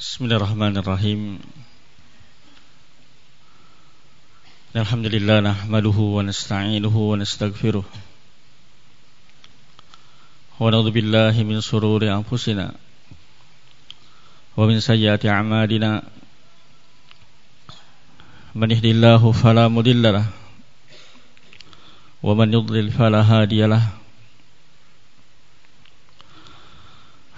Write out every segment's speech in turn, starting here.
Bismillahirrahmanirrahim Alhamdulillah nahmaduhu wa nasta'inuhu wa nastaghfiruh Wa na'udzu billahi min sururi anfusina wa min sayyiati a'malina Man yahdihillahu fala mudilla lahu wa man yudlil fala hadiya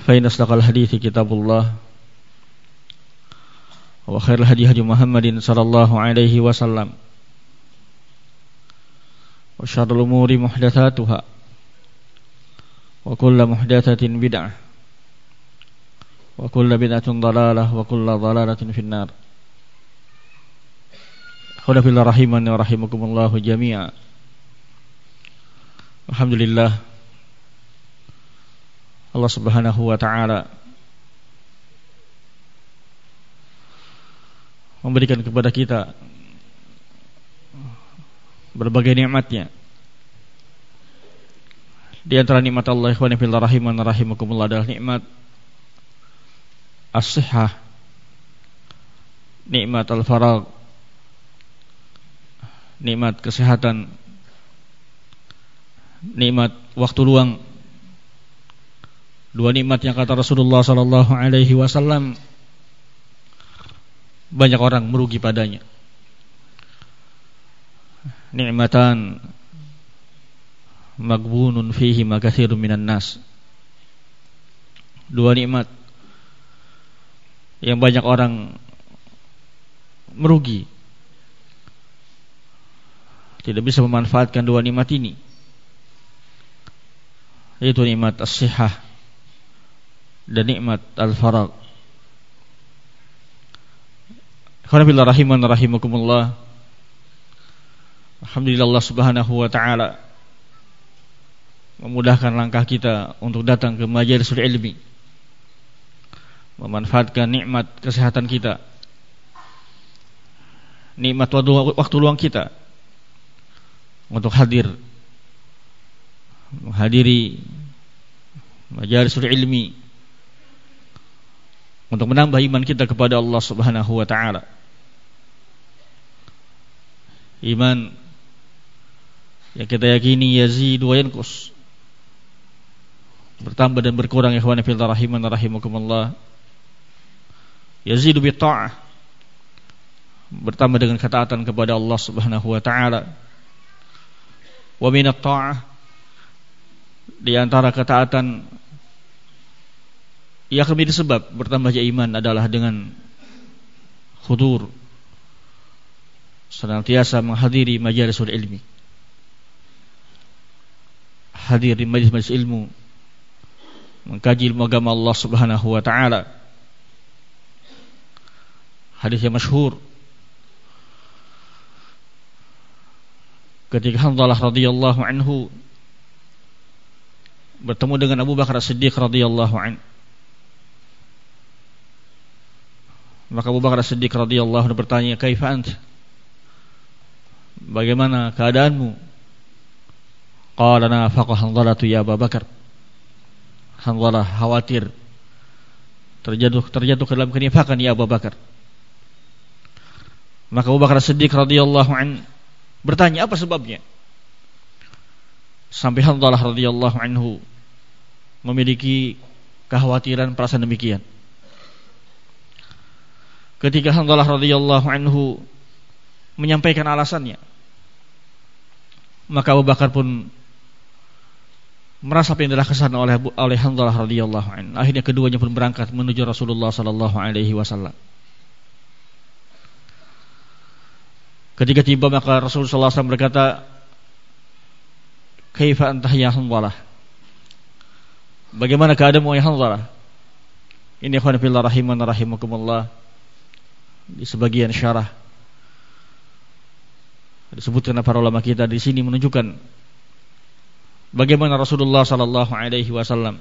فإن أصدق الحديث كتاب الله وخير الهدي هدي محمد صلى الله عليه وسلم وشر الأمور محدثاتها وكل محدثة بدعة وكل بدعة ضلالة وكل ضلالة في النار. خلف الله رحمني ورحمكم الله جميعا. الحمد لله Allah Subhanahu wa taala memberikan kepada kita berbagai nikmatnya. Di antara nikmat Allah ikhwan fillah rahiman rahimakumullah adalah nikmat as-sihhah, nikmat al-faragh, nikmat kesehatan, nikmat waktu luang Dua nikmat yang kata Rasulullah sallallahu alaihi wasallam banyak orang merugi padanya. Nikmatan magbunun fihi makathirun minan nas. Dua nikmat yang banyak orang merugi. Tidak bisa memanfaatkan dua nikmat ini. Yaitu nikmat as-sihah dan nikmat al-farag. Alhamdulillah rahiman rahimakumullah. Alhamdulillah Allah Subhanahu wa taala memudahkan langkah kita untuk datang ke majelisul ilmi. Memanfaatkan nikmat kesehatan kita. Nikmat waktu luang kita untuk hadir menghadiri majelisul ilmi untuk menambah iman kita kepada Allah Subhanahu wa taala. Iman yang kita yakini yazidu wa yanqus. Bertambah dan berkurang ikhwan fillah rahiman rahimakumullah. Yazidu bi ta'ah. Bertambah dengan ketaatan kepada Allah Subhanahu wa taala. Wa min ta'ah di antara ketaatan yang menjadi sebab bertambahnya iman adalah dengan khudur. Senantiasa menghadiri majalisul ilmi. Hadir di majlis-majlis ilmu. Mengkaji ilmu agama Allah Subhanahu wa taala. Hadis yang masyhur. Ketika Hanzalah radhiyallahu anhu bertemu dengan Abu Bakar As-Siddiq radhiyallahu anhu Maka Abu Bakar Siddiq radhiyallahu anhu bertanya, "Kaifa ant?" Bagaimana keadaanmu? Qala nafaqa Hanzalatu ya Abu Bakar. Hanzalah khawatir terjatuh terjatuh ke dalam kenifakan ya Abu Bakar. Maka Abu Bakar Siddiq radhiyallahu an bertanya apa sebabnya? Sampai Hanzalah radhiyallahu anhu memiliki kekhawatiran perasaan demikian. Ketika Hanzalah radhiyallahu anhu menyampaikan alasannya maka Abu Bakar pun merasa pindah kesan oleh oleh Hanzalah radhiyallahu anhu. Akhirnya keduanya pun berangkat menuju Rasulullah sallallahu alaihi wasallam. Ketika tiba maka Rasulullah SAW berkata kaifa antah ya Hanzalah? Bagaimana keadaanmu ya Hanzalah? Ini ikhwan fillah rahiman rahimakumullah di sebagian syarah. Disebutkan para ulama kita di sini menunjukkan bagaimana Rasulullah sallallahu alaihi wasallam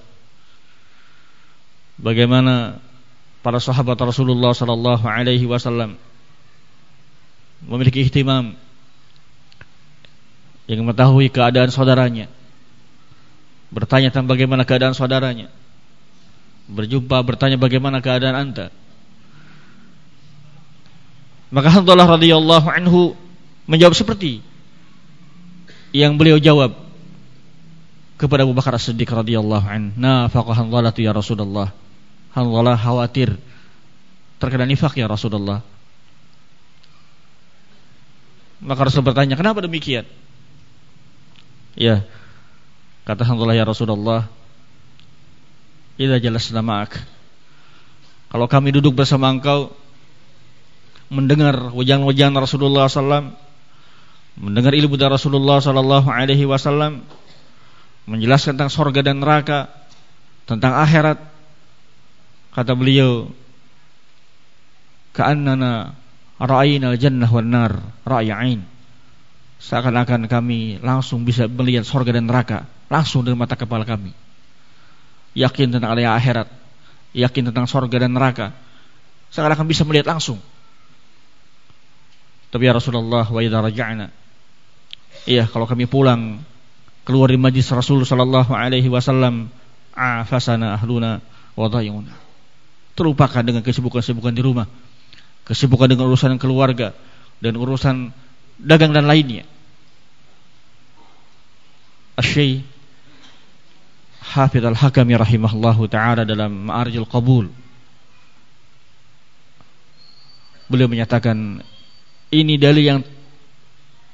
bagaimana para sahabat Rasulullah sallallahu alaihi wasallam memiliki ihtimam yang mengetahui keadaan saudaranya bertanya tentang bagaimana keadaan saudaranya berjumpa bertanya bagaimana keadaan anta maka Hanzalah radhiyallahu anhu menjawab seperti yang beliau jawab kepada Abu Bakar As-Siddiq radhiyallahu anhu. Nafaqah Hanzalah ya Rasulullah. Hanzalah khawatir terkena nifak ya Rasulullah. Maka Rasul bertanya, "Kenapa demikian?" Ya. Kata Hanzalah ya Rasulullah, "Idza jalasna ma'ak." Kalau kami duduk bersama engkau, mendengar wajan-wajan Rasulullah SAW, mendengar ilmu dari Rasulullah Sallallahu Alaihi Wasallam, menjelaskan tentang sorga dan neraka, tentang akhirat. Kata beliau, "Ka'annana ra'ayna al-jannah wan nar ra'yain." Seakan-akan kami langsung bisa melihat sorga dan neraka langsung dengan mata kepala kami. Yakin tentang adanya akhirat, yakin tentang sorga dan neraka. Seakan-akan bisa melihat langsung. Tapi ya Rasulullah wa idza raja'na. Iya, kalau kami pulang keluar dari majlis Rasul sallallahu alaihi wasallam, afasana ahluna wa dhayuna. Terlupakan dengan kesibukan-kesibukan di rumah, kesibukan dengan urusan keluarga dan urusan dagang dan lainnya. Asy Hafidh Al-Hakami rahimahullahu taala dalam Ma'arijul Qabul beliau menyatakan ini dalil yang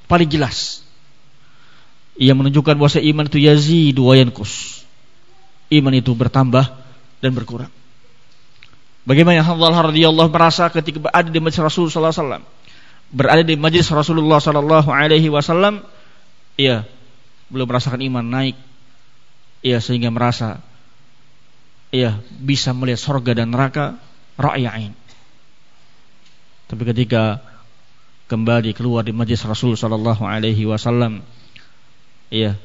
paling jelas. Ia menunjukkan bahwa iman itu yazidu wa yankus. Iman itu bertambah dan berkurang. Bagaimana Hanzalah radhiyallahu merasa ketika berada di majlis Rasul sallallahu alaihi wasallam. Berada di majlis Rasulullah sallallahu alaihi wasallam, ia belum merasakan iman naik. Ia sehingga merasa ia bisa melihat surga dan neraka ra'yain. Tapi ketika kembali keluar di majlis Rasul sallallahu alaihi wasallam iya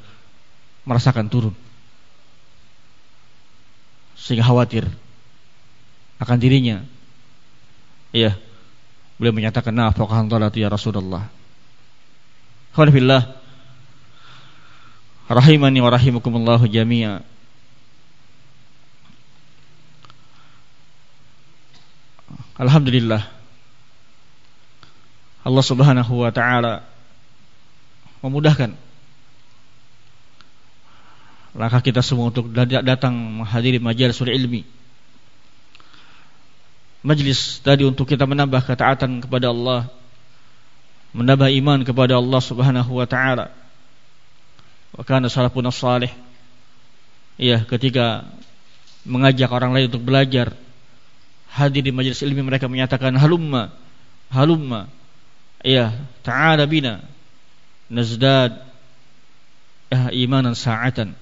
merasakan turun. Sehingga khawatir akan dirinya. Iya beliau menyatakan dhalatu ya Rasulullah. Alhamdulillah rahimani wa rahimakumullah jami'a. Alhamdulillah Allah Subhanahu wa taala memudahkan langkah kita semua untuk datang menghadiri majelis ilmi. Majlis tadi untuk kita menambah ketaatan kepada Allah, menambah iman kepada Allah Subhanahu wa taala. Wa kana salafun salih Iya, ketika mengajak orang lain untuk belajar hadir di majelis ilmi mereka menyatakan halumma halumma ya ta'ala bina. Nazdad. Ya imanan sa'atan.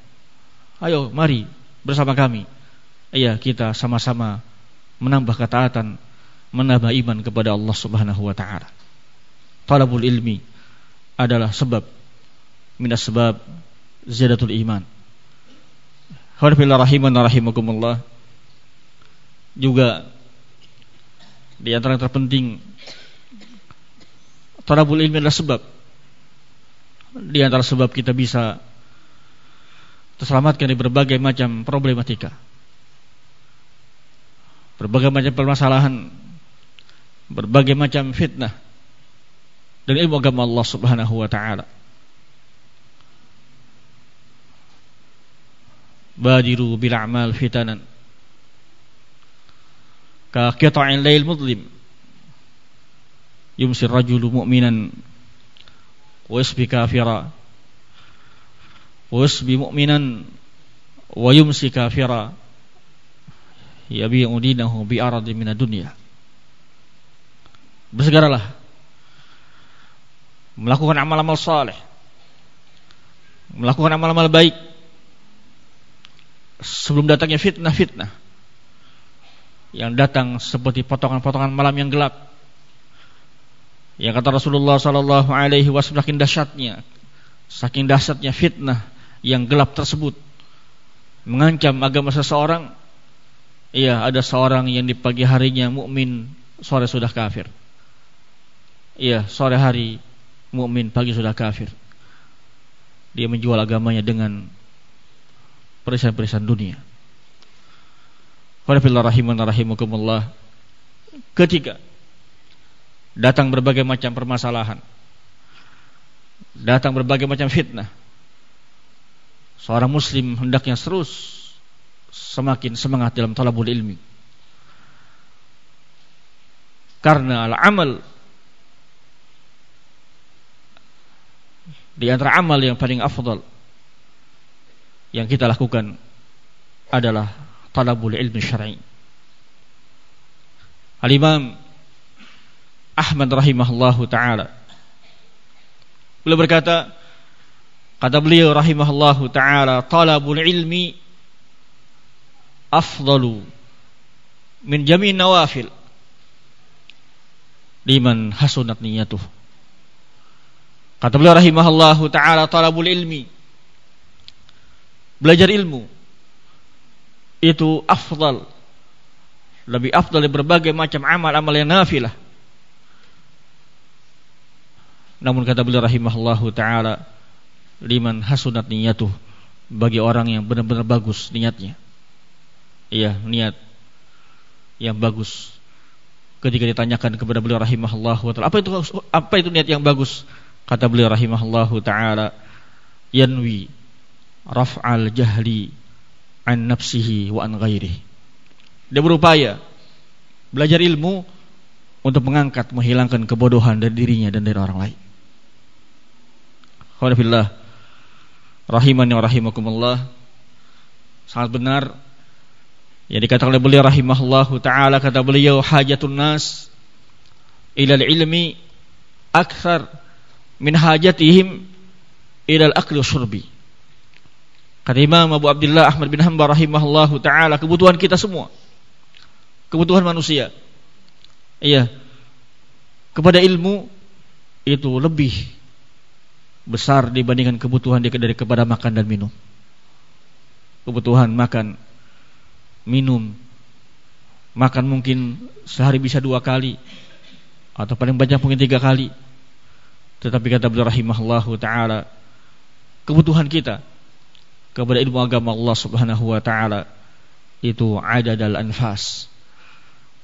Ayo mari bersama kami. Iya kita sama-sama menambah ketaatan menambah iman kepada Allah Subhanahu wa taala. Talabul ilmi adalah sebab minas sebab ziyadatul iman. Alhamdulillah rahiman rahimakumullah. Juga di antara yang terpenting Talabul ilmi adalah sebab. Di antara sebab kita bisa Terselamatkan dari berbagai macam problematika. Berbagai macam permasalahan. Berbagai macam fitnah. Dan ilmu agama Allah subhanahu wa ta'ala. Badiru bil a'mal fitanan. Ka qita'in lail mudlim kafira. Wa yusbi mu'minan. Wa yumsi kafira. Yabi'u dinahu bi aradin min dunya. Bersegeralah. Melakukan amal-amal saleh. Melakukan amal-amal baik. Sebelum datangnya fitnah-fitnah. Yang datang seperti potongan-potongan malam yang gelap yang kata Rasulullah sallallahu alaihi wasallam saking dahsyatnya, saking dahsyatnya fitnah yang gelap tersebut mengancam agama seseorang. Iya, ada seorang yang di pagi harinya mukmin, sore sudah kafir. Iya, sore hari mukmin, pagi sudah kafir. Dia menjual agamanya dengan perisan-perisan dunia. Qul rahimakumullah. Ketiga, datang berbagai macam permasalahan. Datang berbagai macam fitnah. Seorang muslim hendaknya terus semakin semangat dalam talabul ilmi. Karena al-amal di antara amal yang paling afdal yang kita lakukan adalah talabul ilmi syar'i. Al-Imam Ahmad rahimahullahu taala. Beliau berkata, kata beliau rahimahullahu taala, talabul ilmi afdalu min jami'in nawafil liman hasunat niyatuh. Kata beliau rahimahullahu taala, talabul ilmi belajar ilmu itu afdal lebih afdal dari berbagai macam amal-amal yang nafilah namun kata beliau rahimahullahu taala liman hasunat niyatuh bagi orang yang benar-benar bagus niatnya. Iya, niat yang bagus. Ketika ditanyakan kepada beliau rahimahullahu taala, apa itu apa itu niat yang bagus? Kata beliau rahimahullahu taala, yanwi raf'al jahli an nafsihi wa an ghairihi. Dia berupaya belajar ilmu untuk mengangkat, menghilangkan kebodohan dari dirinya dan dari orang lain. Alhamdulillah rahimani wa rahimakumullah. Sangat benar. Yang dikatakan oleh beliau rahimahullahu taala kata beliau hajatun nas ila ilmi akthar min hajatihim ila al-akli syurbi. Kata Imam Abu Abdullah Ahmad bin Hanbal rahimahullahu taala kebutuhan kita semua kebutuhan manusia iya kepada ilmu itu lebih besar dibandingkan kebutuhan dia dari kepada makan dan minum. Kebutuhan makan, minum, makan mungkin sehari bisa dua kali atau paling banyak mungkin tiga kali. Tetapi kata beliau rahimahullahu taala, kebutuhan kita kepada ilmu agama Allah Subhanahu wa taala itu ada dalam anfas.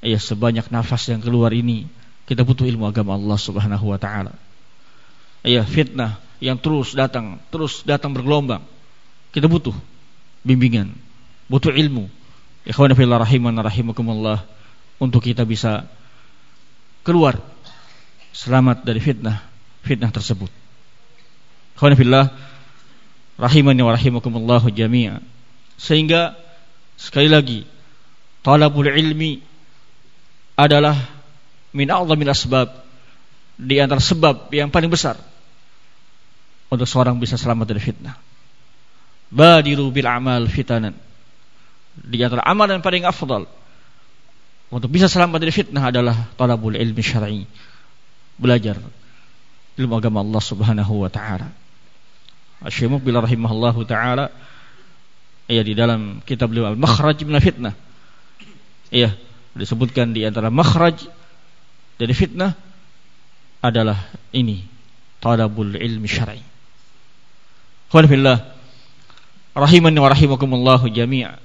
Ya sebanyak nafas yang keluar ini kita butuh ilmu agama Allah Subhanahu wa taala. Ya fitnah yang terus datang, terus datang bergelombang. Kita butuh bimbingan, butuh ilmu. Ikhwan fillah rahiman rahimakumullah untuk kita bisa keluar selamat dari fitnah fitnah tersebut. Ikhwan fillah rahimani wa rahimakumullah jami'a. Sehingga sekali lagi talabul ilmi adalah min a'zamil asbab di antara sebab yang paling besar untuk seorang bisa selamat dari fitnah. Badiru bil amal fitanan. Di antara amal yang paling afdal untuk bisa selamat dari fitnah adalah talabul ilmi syar'i. Belajar ilmu agama Allah Subhanahu wa taala. Asy-Syaikh Muqbil rahimahullahu taala ya di dalam kitab beliau Al-Makhraj min fitnah. Iya, disebutkan di antara makhraj dari fitnah adalah ini talabul ilmi syar'i. Alhamdulillah rahimani wa rahimakumullah jami'a.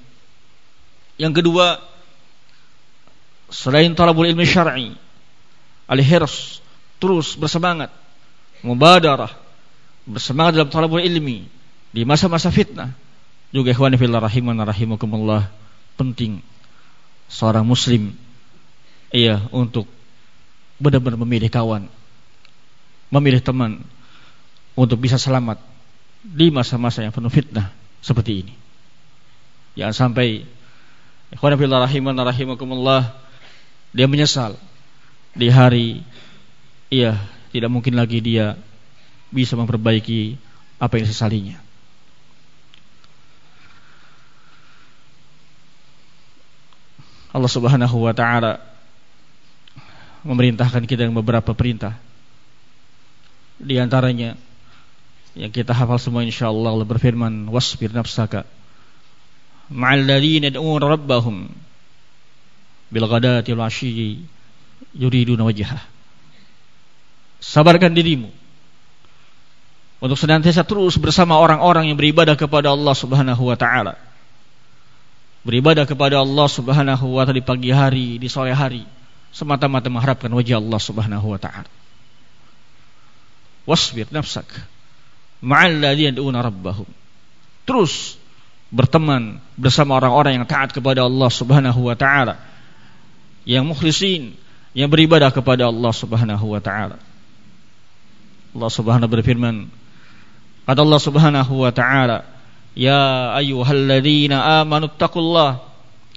Yang kedua selain talabul ilmi syar'i al-hirs terus bersemangat mubadarah bersemangat dalam talabul ilmi di masa-masa fitnah juga ikhwan fillah rahiman rahimakumullah penting seorang muslim iya untuk benar-benar memilih kawan, memilih teman untuk bisa selamat di masa-masa yang penuh fitnah seperti ini. Jangan sampai ikhwan fillah rahiman rahimakumullah dia menyesal di hari iya tidak mungkin lagi dia bisa memperbaiki apa yang sesalinya. Allah Subhanahu wa taala memerintahkan kita dengan beberapa perintah. Di antaranya yang kita hafal semua insyaallah Allah berfirman wasbir nafsaka ma'al ladzina yad'un rabbahum bil ghadati wal 'ashyi yuriduna wajhah. Sabarkan dirimu untuk senantiasa terus bersama orang-orang yang beribadah kepada Allah Subhanahu wa taala. Beribadah kepada Allah Subhanahu wa taala di pagi hari, di sore hari, semata-mata mengharapkan wajah Allah Subhanahu wa taala. Wasbir nafsak ma'al ladzina yad'una rabbahum. Terus berteman bersama orang-orang yang taat kepada Allah Subhanahu wa taala. Yang mukhlisin, yang beribadah kepada Allah Subhanahu wa taala. Allah Subhanahu berfirman, kata Allah Subhanahu wa taala, "Ya ayyuhalladzina amanu taqullaha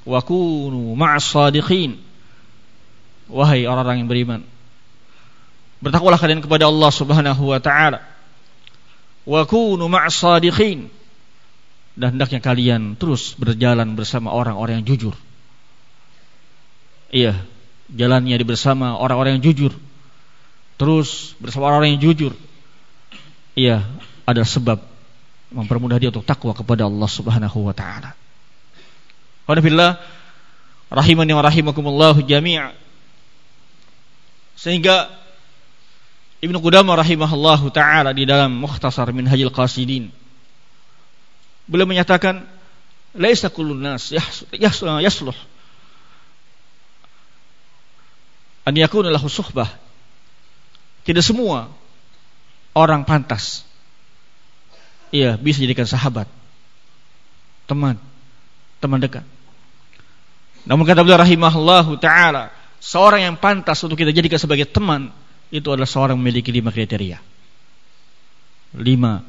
wa kunu ma'as sadiqin." Wahai orang-orang yang beriman, bertakwalah kalian kepada Allah Subhanahu wa taala. Wa kunu ma'as sadiqin. Dan hendaknya kalian terus berjalan bersama orang-orang yang jujur. Iya, jalannya di bersama orang-orang yang jujur. Terus bersama orang-orang yang jujur. Iya, ada sebab mempermudah dia untuk takwa kepada Allah Subhanahu wa taala. Alhamdulillah rahimani wa rahimakumullah jami'a. Sehingga Ibnu Qudamah rahimahullahu taala di dalam Mukhtasar Minhajul Qasidin beliau menyatakan laisa kullun nas yasluh an yakuna lahu suhbah. Tidak semua orang pantas. Iya, bisa jadikan sahabat. Teman. Teman dekat. Namun kata beliau rahimahullahu taala, seorang yang pantas untuk kita jadikan sebagai teman itu adalah seorang memiliki lima kriteria. Lima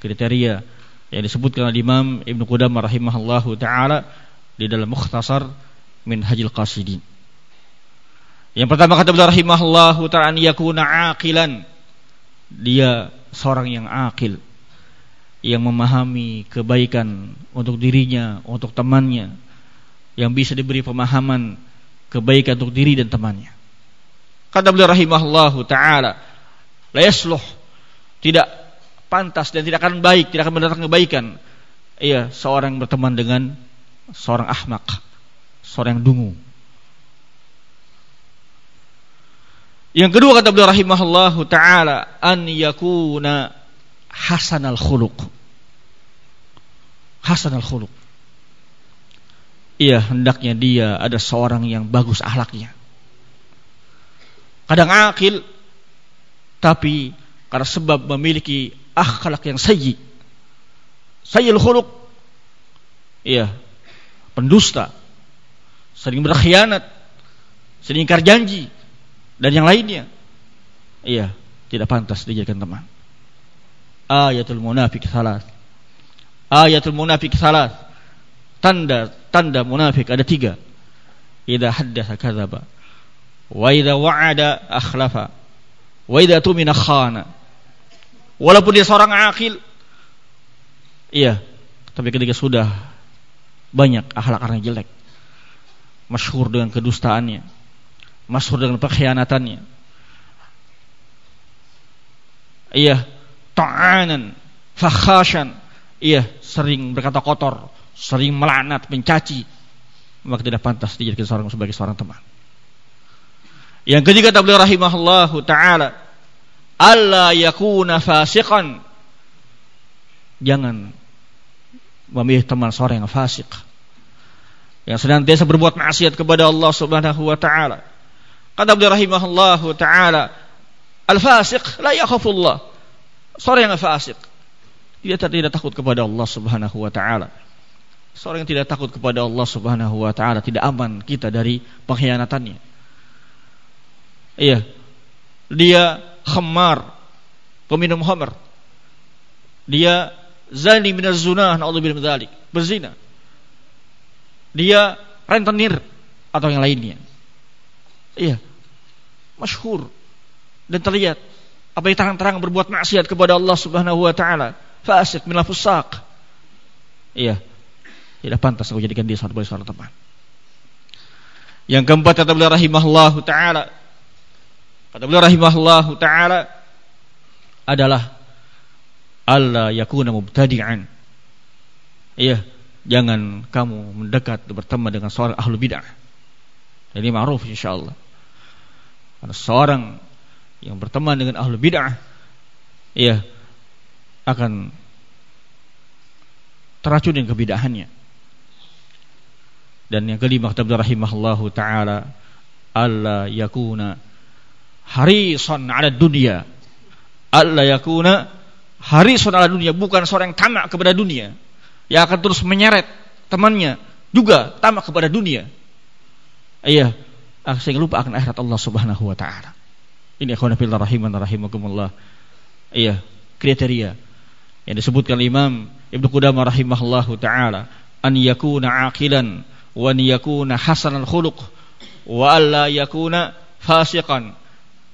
kriteria yang disebutkan oleh Imam Ibnu Qudamah rahimahullahu taala di dalam Mukhtasar min Hajil Qasidin. Yang pertama kata beliau rahimahullahu taala yakuna aqilan. Dia seorang yang akil yang memahami kebaikan untuk dirinya, untuk temannya, yang bisa diberi pemahaman kebaikan untuk diri dan temannya. Kata beliau rahimahullahu taala, la tidak pantas dan tidak akan baik, tidak akan mendatangkan kebaikan. Iya, seorang berteman dengan seorang ahmak, seorang yang dungu, Yang kedua kata beliau rahimahullahu taala an yakuna hasanal khuluq. Hasanal khuluq. Iya, hendaknya dia ada seorang yang bagus akhlaknya. Kadang akil tapi karena sebab memiliki akhlak yang sayyi. Sayyil khuluq. Iya, pendusta, sering berkhianat, sering ingkar janji, dan yang lainnya. Iya, tidak pantas dijadikan teman. Ayatul munafik salat. Ayatul munafik salat. Tanda tanda munafik ada tiga. Idza haddatsa kadzaba. Wa idza wa'ada akhlafa. Wa idza tumina khana. Walaupun dia seorang akil. Iya, tapi ketika sudah banyak akhlak yang jelek. Masyhur dengan kedustaannya masyhur dengan pengkhianatannya. Iya, ta'anan, fakhashan. Iya, sering berkata kotor, sering melaknat, mencaci. Maka tidak pantas dijadikan seorang sebagai seorang teman. Yang ketiga kata beliau rahimahullahu taala, alla yakuna fasiqan. Jangan memilih teman seorang yang fasik. Yang senantiasa berbuat maksiat kepada Allah Subhanahu wa taala Kata beliau rahimahullahu taala, al-fasiq la yakhafullah. Seorang yang fasik dia tidak takut kepada Allah Subhanahu wa taala. Seorang yang tidak takut kepada Allah Subhanahu wa taala tidak aman kita dari pengkhianatannya. Iya, dia khamar, peminum khamar. Dia zani min az-zunah, naudzubillah min dzalik, berzina. Dia rentenir atau yang lainnya. Iya. Masyhur dan terlihat apa yang terang-terang berbuat maksiat kepada Allah Subhanahu wa taala, fasik min fusaq. Iya. Tidak pantas aku jadikan dia sebagai seorang teman. Yang keempat kata beliau rahimahullahu taala kata beliau rahimahullahu taala adalah Allah yakuna mubtadi'an. Iya, jangan kamu mendekat berteman dengan seorang ahlu bid'ah. Ini ma'ruf insyaallah. Karena seorang yang berteman dengan ahlu bid'ah iya akan teracun dengan kebidahannya. Dan yang kelima kata beliau rahimahullahu taala alla yakuna harisan 'ala dunia. Alla yakuna harisan 'ala dunia bukan seorang yang tamak kepada dunia yang akan terus menyeret temannya juga tamak kepada dunia. Iya, sehingga lupa akan akhirat Allah Subhanahu wa taala. Ini akhwan fillah rahiman rahimakumullah. Iya, kriteria yang disebutkan Imam Ibnu Qudamah rahimahullahu taala an yakuna aqilan wa an yakuna hasanal khuluq wa alla yakuna fasiqan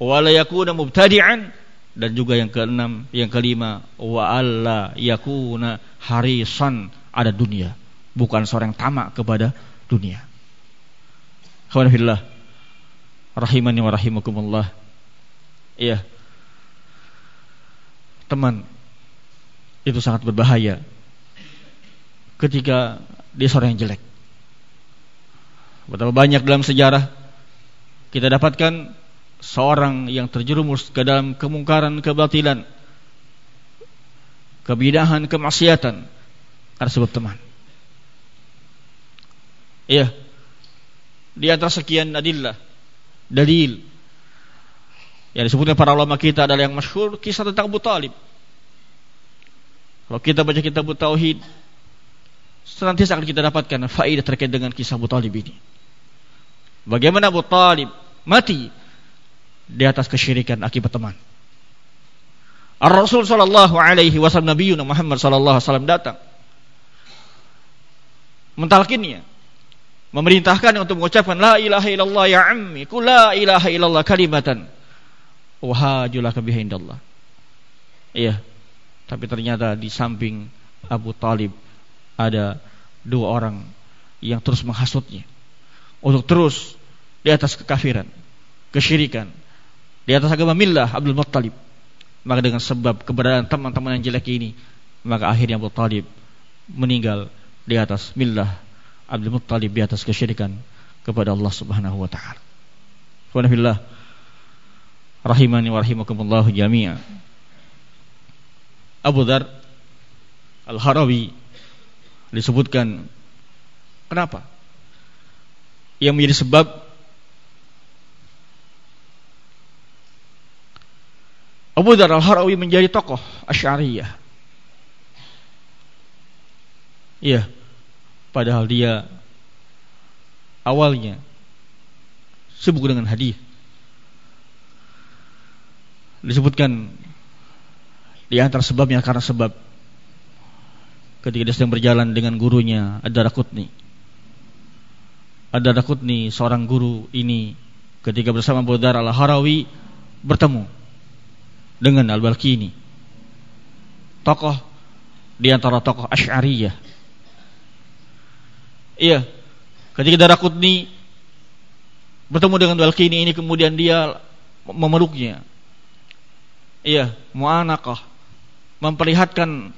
wa la yakuna mubtadi'an. Dan juga yang keenam yang kelima wa alla yakuna harisan. Ada dunia. Bukan seorang tamak kepada dunia. Alhamdulillah rahimani wa rahimakumullah. Iya. Teman itu sangat berbahaya. Ketika dia seorang yang jelek. Betapa banyak dalam sejarah kita dapatkan seorang yang terjerumus ke dalam kemungkaran, kebatilan, kebidahan, kemaksiatan karena sebab teman. Iya. Di antara sekian adillah, dalil yang disebutkan para ulama kita adalah yang masyhur kisah tentang Abu Talib. Kalau kita baca kitab Tauhid, senantiasa akan kita dapatkan faedah terkait dengan kisah Abu Talib ini. Bagaimana Abu Talib mati di atas kesyirikan akibat teman. Ar-Rasul sallallahu alaihi wasallam Nabi Muhammad sallallahu alaihi wasallam datang. Mentalkinnya. Memerintahkan untuk mengucapkan la ilaha illallah ya ammi ku la ilaha illallah kalimatan. Wahajulaka biha indallah. Iya. Tapi ternyata di samping Abu Talib ada dua orang yang terus menghasutnya. Untuk terus di atas kekafiran, kesyirikan, di atas agama millah Abdul Muttalib. Maka dengan sebab keberadaan teman-teman yang jelek ini, maka akhirnya Abu Talib meninggal di atas millah Abdul Muttalib di atas kesyirikan kepada Allah Subhanahu wa taala. Wa rahimani wa rahimakumullah jami'an. Abu Dhar Al-Harawi disebutkan kenapa? Yang menjadi sebab Abu Dhar Al-Harawi menjadi tokoh Asy'ariyah. Iya. Padahal dia awalnya sibuk dengan hadis. Disebutkan di antara sebabnya karena sebab ketika dia sedang berjalan dengan gurunya ada Rakutni. Ada Rakutni seorang guru ini ketika bersama Bodar al-Harawi bertemu dengan Al-Balkini. Tokoh di antara tokoh Asy'ariyah. Iya, ketika Darakutni bertemu dengan Balkini ini kemudian dia memeluknya. Iya, mu'anaqah memperlihatkan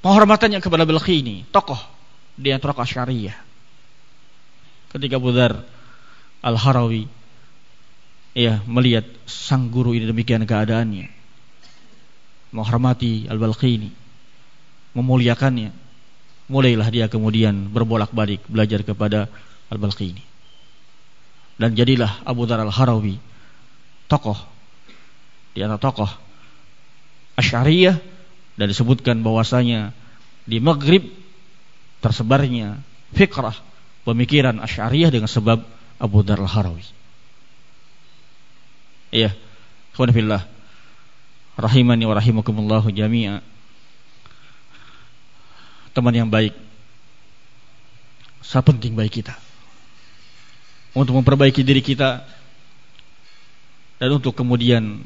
penghormatannya kepada ini tokoh di antara tokoh syariah. Ketika Budar Al-Harawi ya melihat sang guru ini demikian keadaannya, menghormati Al-Balqini, memuliakannya, mulailah dia kemudian berbolak-balik belajar kepada Al-Balqini. Dan jadilah Abu Dar Al-Harawi tokoh. Di antara tokoh Asy'ariyah. Dan disebutkan bahwasanya di Maghrib tersebarnya fikrah pemikiran Asy'ariyah dengan sebab Abu Dar al-Harawi. Iya. Alhamdulillah. Rahimani wa rahimakumullah jami'a. Teman yang baik. Sangat penting bagi kita. Untuk memperbaiki diri kita dan untuk kemudian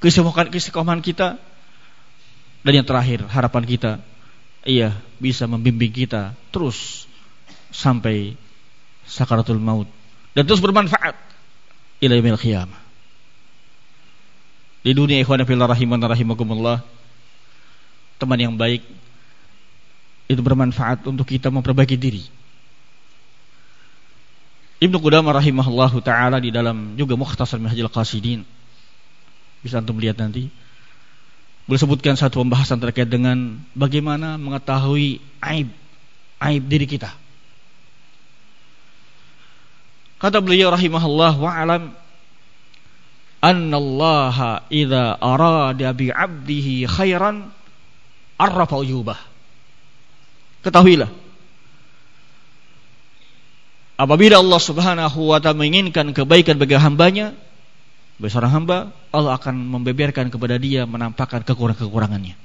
keistiqomahan kita dan yang terakhir harapan kita ia bisa membimbing kita terus sampai sakaratul maut dan terus bermanfaat ila yaumil qiyamah. Di dunia ikhwan fillah rahiman rahimakumullah teman yang baik itu bermanfaat untuk kita memperbaiki diri. Ibnu Qudamah rahimahullahu taala di dalam juga Mukhtasar Minhajul Qasidin bisa antum lihat nanti boleh sebutkan satu pembahasan terkait dengan bagaimana mengetahui aib aib diri kita. Kata beliau rahimahullah wa alam annallaha idza arada bi 'abdihi khairan arrafa. Ketahuilah apabila Allah Subhanahu wa taala menginginkan kebaikan bagi hambanya, bagi seorang hamba, Allah akan membeberkan kepada dia menampakkan kekurangan-kekurangannya.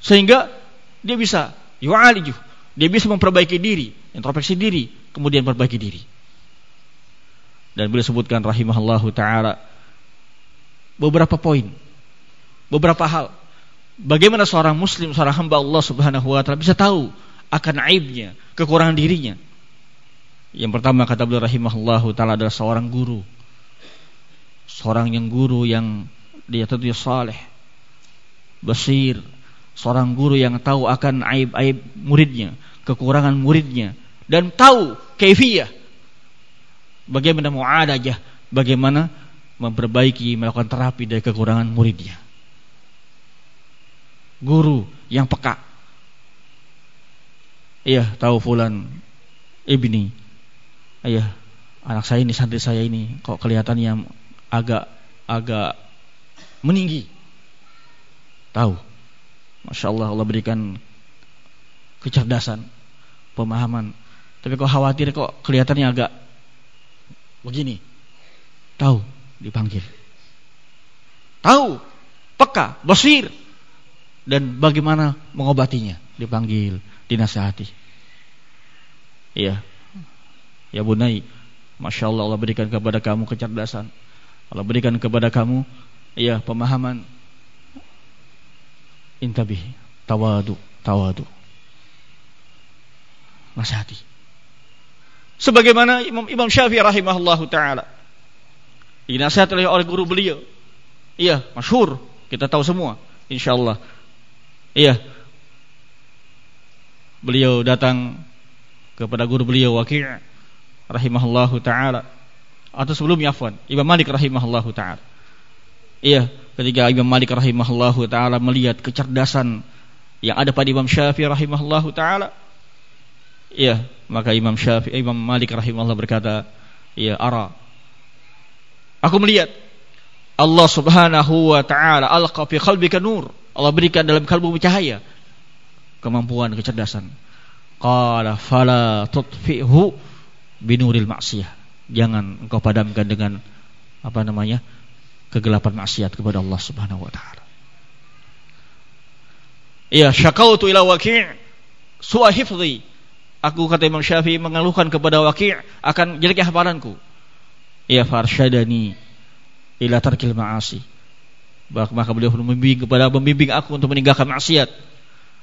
Sehingga dia bisa dia bisa memperbaiki diri, introspeksi diri, kemudian perbaiki diri. Dan beliau sebutkan rahimahullahu taala. Beberapa poin, beberapa hal. Bagaimana seorang muslim, seorang hamba Allah Subhanahu wa taala bisa tahu akan aibnya, kekurangan dirinya. Yang pertama kata beliau rahimahullahu taala adalah seorang guru. Seorang yang guru yang dia tentunya saleh, basir, seorang guru yang tahu akan aib-aib muridnya, kekurangan muridnya. Dan tahu kaifiyah bagaimana muadajah, bagaimana memperbaiki melakukan terapi dari kekurangan muridnya. Guru yang peka. Iya, tahu fulan ibni. Iya, anak saya ini santri saya ini kok kelihatannya agak agak meninggi. Tahu. Masya Allah Allah berikan kecerdasan, pemahaman. Tapi kok khawatir kok kelihatannya agak begini. Tahu, dipanggil. Tahu, peka, basir. Dan bagaimana mengobatinya, dipanggil, dinasihati. Iya. Ya bunai, Masya Allah Allah berikan kepada kamu kecerdasan Allah berikan kepada kamu ya pemahaman intabih tawadu tawadu nasihati sebagaimana Imam Imam Syafi'i rahimahullahu taala. Dinasihati oleh guru beliau. Iya masyhur. Kita tahu semua insyaallah. Iya. Beliau datang kepada guru beliau Waqi' rahimahullahu taala. Atau sebelumnya afwan Imam Malik rahimahullahu taala. Iya, ketika Imam Malik rahimahullahu taala melihat kecerdasan yang ada pada Imam Syafi'i rahimahullahu taala, iya, maka Imam Syafi'i Imam Malik rahimahullah berkata, "Ya ara Aku melihat Allah Subhanahu wa taala alqa fi qalbika nur. Allah berikan dalam kalbu cahaya kemampuan kecerdasan. Qala fala tutfi'hu binuril maksiyah jangan engkau padamkan dengan apa namanya kegelapan maksiat kepada Allah Subhanahu wa taala. Ya, syakautu ila Waqi' su'a hifdhi. Aku kata Imam Syafi'i mengeluhkan kepada Waqi' akan jeleknya hafalanku. Ya farsyadani ila tarkil ma'asi. Maka beliau membimbing kepada membimbing aku untuk meninggalkan maksiat.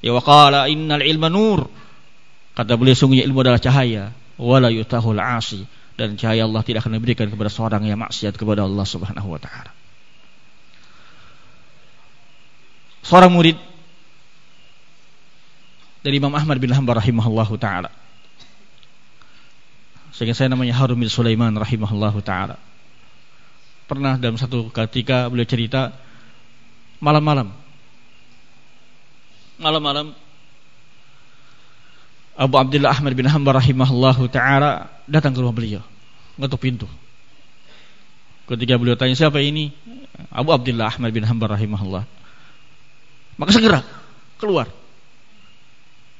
Ya waqala innal ilma nur. Kata beliau sungguhnya ilmu adalah cahaya wala yutahul asi dan cahaya Allah tidak akan diberikan kepada seorang yang maksiat kepada Allah Subhanahu wa taala. Seorang murid dari Imam Ahmad bin Hanbal rahimahullahu taala. Sehingga saya namanya Harun bin Sulaiman rahimahullahu taala. Pernah dalam satu ketika beliau cerita malam-malam malam-malam Abu Abdullah Ahmad bin Hanbal rahimahullahu taala datang ke rumah beliau, ngetuk pintu. Ketika beliau tanya siapa ini? Abu Abdullah Ahmad bin Hanbal rahimahullah. Maka segera keluar.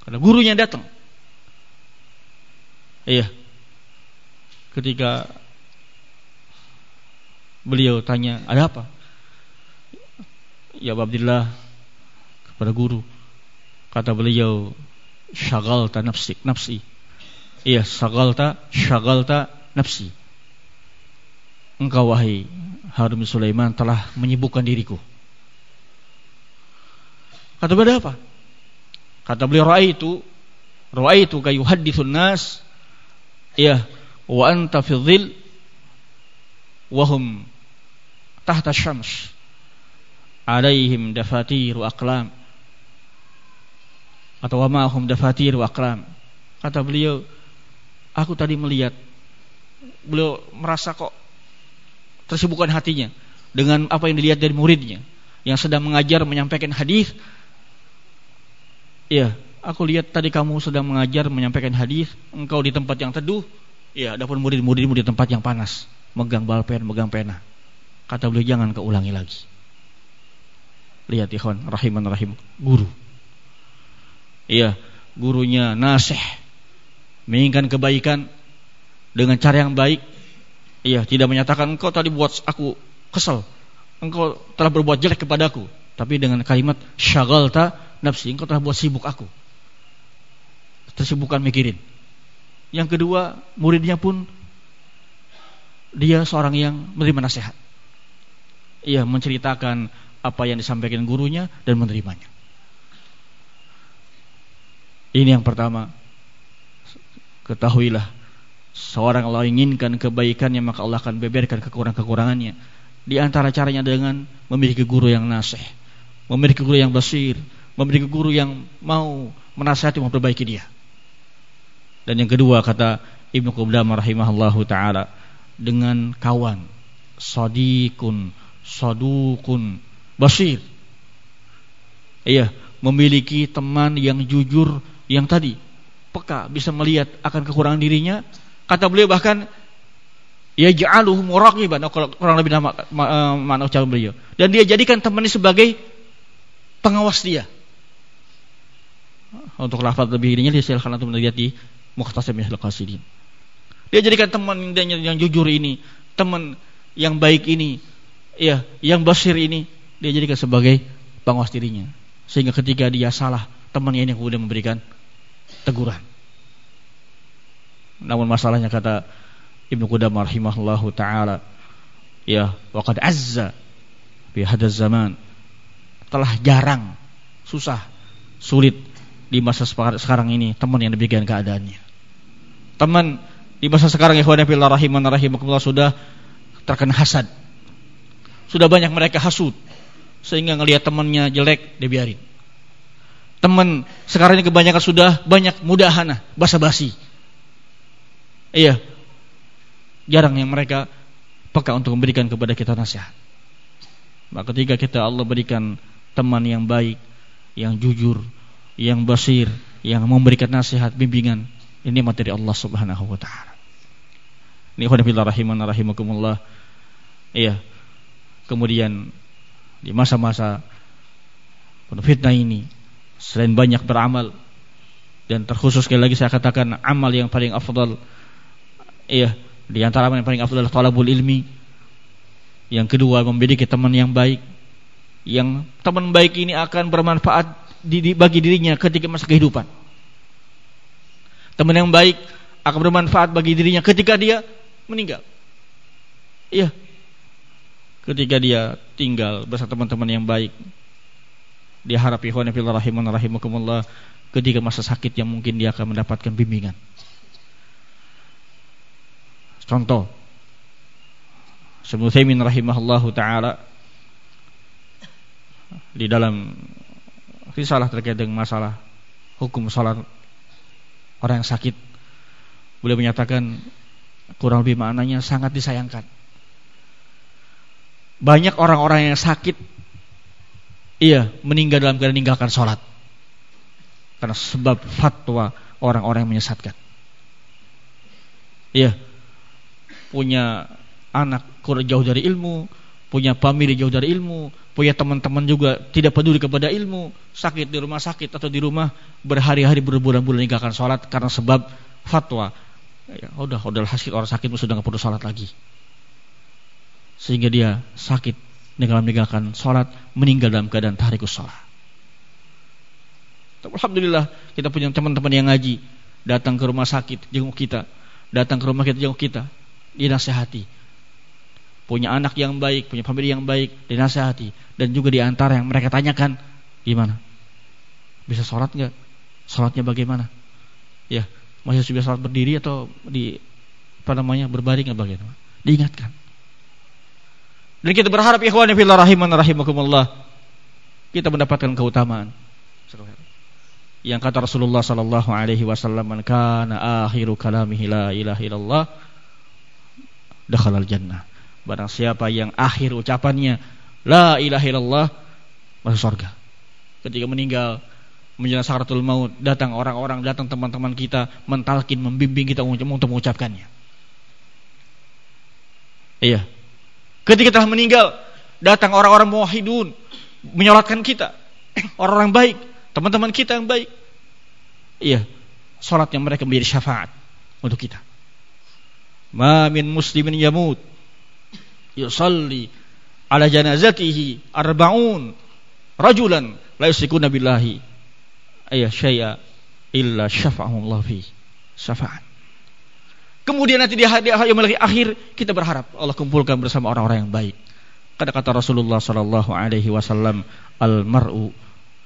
Karena gurunya datang. Iya. Ketika Beliau tanya, ada apa? Ya Abdillah kepada guru. Kata beliau, syagalta nafsi, nafsi. Iya, syagalta, syagalta nafsi. Engkau wahai Harun Sulaiman telah menyibukkan diriku. Kata beliau apa? Kata beliau raaitu raaitu kayuhadditsun nas ya wa anta fi dhil wa hum tahta syams alaihim dafatir wa aqlam. Atau wa ma'hum dafatir wa aqlam. Kata beliau aku tadi melihat beliau merasa kok tersibukkan hatinya dengan apa yang dilihat dari muridnya yang sedang mengajar menyampaikan hadis ya aku lihat tadi kamu sedang mengajar menyampaikan hadis engkau di tempat yang teduh. Ya adapun murid-muridmu di tempat yang panas megang balpen megang pena. Kata beliau jangan keulangi lagi. Lihat ikhwan rahiman rahim. Guru. Iya, gurunya nasih. Menginginkan kebaikan dengan cara yang baik. Iya, tidak menyatakan engkau tadi buat aku kesel. Engkau telah berbuat jelek kepadaku, tapi dengan kalimat syagalta nafsi, engkau telah buat sibuk aku. Tersibukkan mikirin. Yang kedua, muridnya pun dia seorang yang menerima nasihat. Ia menceritakan apa yang disampaikan gurunya dan menerimanya. Ini yang pertama. Ketahuilah seorang Allah inginkan kebaikannya maka Allah akan beberkan kekurangan-kekurangannya. Di antara caranya dengan memiliki guru yang nasih, memiliki guru yang basir, memiliki guru yang mau menasihati memperbaiki dia. Dan yang kedua kata Ibnu Qudamah rahimahullahu taala dengan kawan sadiqun sadukun basir. Iya, memiliki teman yang jujur yang tadi peka bisa melihat akan kekurangan dirinya. Kata beliau bahkan ya ja'aluhu muraqiban kurang lebih nama eh, makna ucapan beliau. Dan dia jadikan temannya sebagai pengawas dia. Untuk lafaz lebih ininya dia silakan untuk melihat di Mukhtasar Minhal Qasidin. Dia jadikan teman yang, yang jujur ini, teman yang baik ini, ya, yang basir ini dia jadikan sebagai pengawas dirinya. Sehingga ketika dia salah, temannya ini kemudian memberikan teguran. Namun masalahnya kata Ibnu Qudamah rahimahullahu taala, ya waqad azza fi hadzal zaman telah jarang, susah, sulit di masa sekarang ini teman yang demikian keadaannya. Teman di masa sekarang ikhwan fillah rahiman rahimakumullah sudah terkena hasad. Sudah banyak mereka hasud sehingga ngelihat temannya jelek dia biarin. Teman sekarang ini kebanyakan sudah banyak mudahana, basa-basi. Iya. Jarang yang mereka peka untuk memberikan kepada kita nasihat. Maka ketika kita Allah berikan teman yang baik, yang jujur, yang basir, yang memberikan nasihat, bimbingan, ini materi Allah Subhanahu wa taala. Ini khonafillah rahiman rahimakumullah. Iya. Kemudian di masa-masa penuh fitnah ini selain banyak beramal dan terkhusus sekali lagi saya katakan amal yang paling afdal iya di antara yang paling afdal adalah talabul ilmi yang kedua memiliki teman yang baik yang teman baik ini akan bermanfaat bagi dirinya ketika masa kehidupan. Teman yang baik akan bermanfaat bagi dirinya ketika dia meninggal. Iya. Ketika dia tinggal bersama teman-teman yang baik. Dia harap ikhwan fillah rahiman rahimakumullah ketika masa sakit yang mungkin dia akan mendapatkan bimbingan. Contoh. Sebelum Thaymin rahimahullahu taala di dalam risalah terkait dengan masalah hukum salat orang yang sakit. Boleh menyatakan kurang lebih maknanya sangat disayangkan. Banyak orang-orang yang sakit iya meninggal dalam keadaan meninggalkan sholat karena sebab fatwa orang-orang yang menyesatkan. Iya punya anak kurang jauh dari ilmu punya famili jauh dari ilmu punya teman-teman juga tidak peduli kepada ilmu sakit di rumah sakit atau di rumah berhari-hari berbulan-bulan meninggalkan sholat karena sebab fatwa ya, udah udah sakit orang sakit sudah nggak perlu sholat lagi sehingga dia sakit dengan meninggalkan sholat, meninggal dalam keadaan tahrikus sholat. Alhamdulillah kita punya teman-teman yang ngaji, datang ke rumah sakit jenguk kita, datang ke rumah kita jenguk kita, dinasehati. Punya anak yang baik, punya family yang baik, dinasehati. Dan juga di antara yang mereka tanyakan, gimana? Bisa sholat nggak? Sholatnya bagaimana? Ya, masih bisa sholat berdiri atau di apa namanya berbaring atau bagaimana? Diingatkan. Dan kita berharap ikhwan fillah rahiman rahimakumullah kita mendapatkan keutamaan. Yang kata Rasulullah sallallahu alaihi wasallam, "Man kana akhiru kalamihi la ilaha illallah dakhalal jannah." Barang siapa yang akhir ucapannya la ilaha illallah masuk surga. Ketika meninggal menjelang sakaratul maut, datang orang-orang, datang teman-teman kita mentalkin, membimbing kita untuk mengucapkannya. Iya, Ketika telah meninggal, datang orang-orang muwahhidun menyolatkan kita. Orang-orang baik, teman-teman kita yang baik. Iya, salat yang mereka menjadi syafaat untuk kita. Ma min muslimin yamut yusalli ala janazatihi arba'un rajulan la yusyrikuna billahi ayya syai'a illa syafa'ahu Allah fi syafaat. Kemudian nanti di hari akhir kita berharap Allah kumpulkan bersama orang-orang yang baik. Kata-kata Rasulullah sallallahu alaihi wasallam, "Al mar'u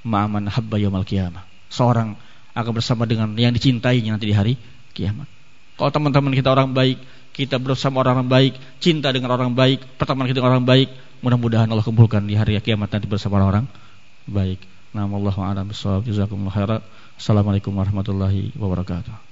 ma'aman habba yaumil qiyamah." Seorang akan bersama dengan yang dicintainya nanti di hari kiamat. Kalau teman-teman kita orang baik, kita bersama orang-orang baik, cinta dengan orang baik, pertemanan kita dengan orang baik, mudah-mudahan Allah kumpulkan di hari kiamat nanti bersama orang baik. Nama Allah. Assalamualaikum warahmatullahi wabarakatuh.